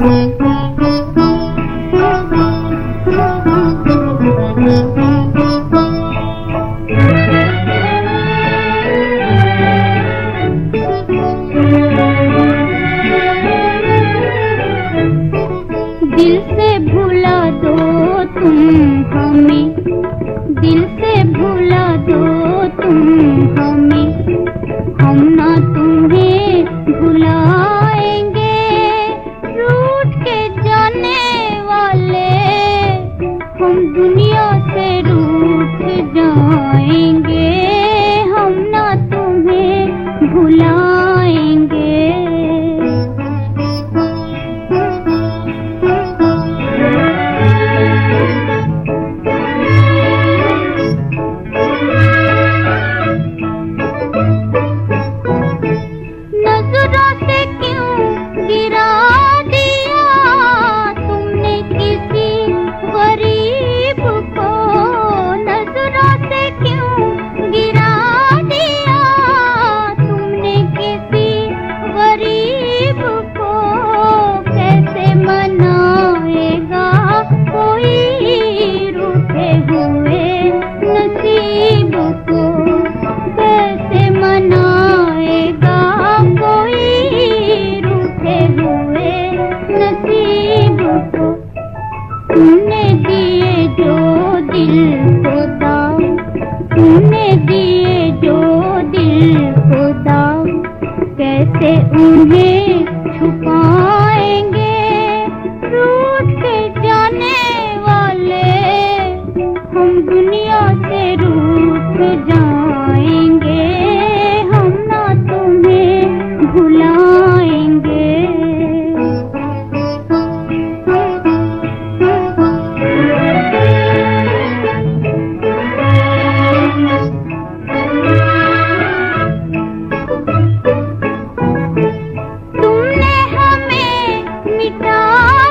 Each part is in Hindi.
Mm-hmm. आए दिए जो दिल को कैसे उन्हें छुपाएँगे रूठ जाने वाले? हम दुनिया से रूठ जा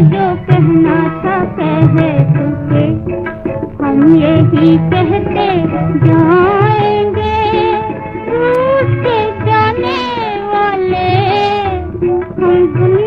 जो कहना था कहे तुझे। हम यही कहते जाएँगे। जाने वाले हम